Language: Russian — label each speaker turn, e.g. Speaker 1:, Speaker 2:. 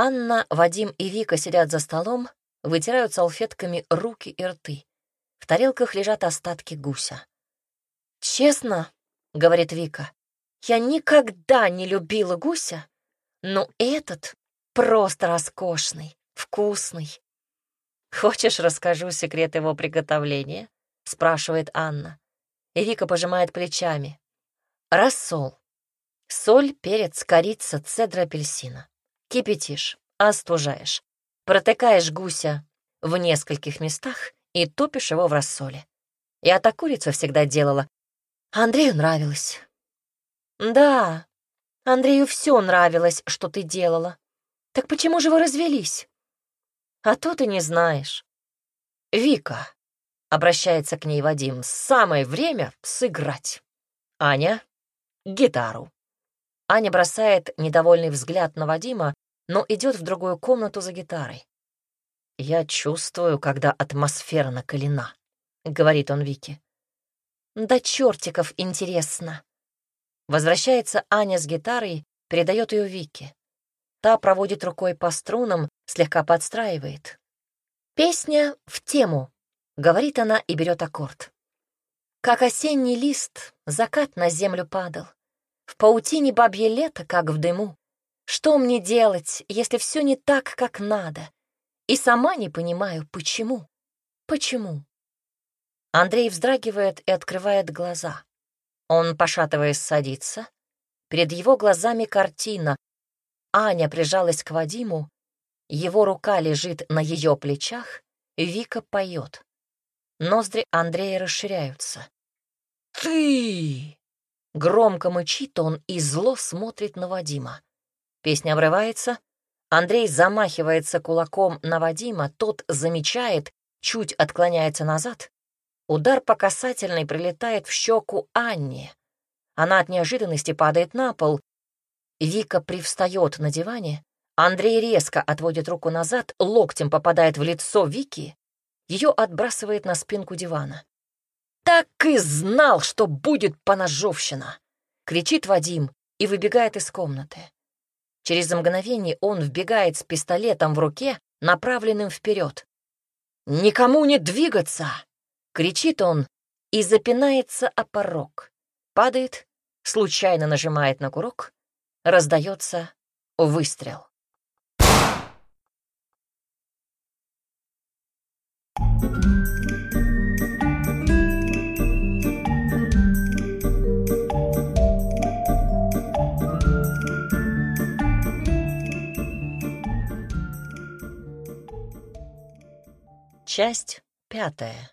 Speaker 1: Анна, Вадим и Вика сидят за столом, вытирают салфетками руки и рты. В тарелках лежат остатки гуся. «Честно», — говорит Вика, — «я никогда не любила гуся, но этот просто роскошный, вкусный». «Хочешь, расскажу секрет его приготовления?» — спрашивает Анна. И Вика пожимает плечами. Рассол. Соль, перец, корица, цедра апельсина. Кипятишь, остужаешь. Протыкаешь гуся в нескольких местах и топишь его в рассоле. Я так курицу всегда делала. Андрею нравилось. Да, Андрею все нравилось, что ты делала. Так почему же вы развелись? А то ты не знаешь. Вика, обращается к ней Вадим, самое время сыграть. Аня, гитару. Аня бросает недовольный взгляд на Вадима, но идет в другую комнату за гитарой. «Я чувствую, когда атмосфера накалена», — говорит он Вике. «Да чертиков интересно». Возвращается Аня с гитарой, передает ее Вике. Та проводит рукой по струнам, слегка подстраивает. «Песня в тему», — говорит она и берет аккорд. Как осенний лист, закат на землю падал. В паутине бабье лето, как в дыму. Что мне делать, если все не так, как надо? И сама не понимаю, почему. Почему? Андрей вздрагивает и открывает глаза. Он, пошатываясь, садится. Перед его глазами картина. Аня прижалась к Вадиму, его рука лежит на ее плечах, Вика поет. Ноздри Андрея расширяются. «Ты!» Громко мычит он и зло смотрит на Вадима. Песня обрывается. Андрей замахивается кулаком на Вадима, тот замечает, чуть отклоняется назад. Удар по касательной прилетает в щеку Анне. Она от неожиданности падает на пол. Вика привстает на диване. Андрей резко отводит руку назад, локтем попадает в лицо Вики. Ее отбрасывает на спинку дивана. «Так и знал, что будет поножовщина!» — кричит Вадим и выбегает из комнаты. Через мгновение он вбегает с пистолетом в руке, направленным вперед. «Никому не двигаться!» — кричит он и запинается о порог. Падает, случайно нажимает на курок, раздается выстрел. Часть пятая.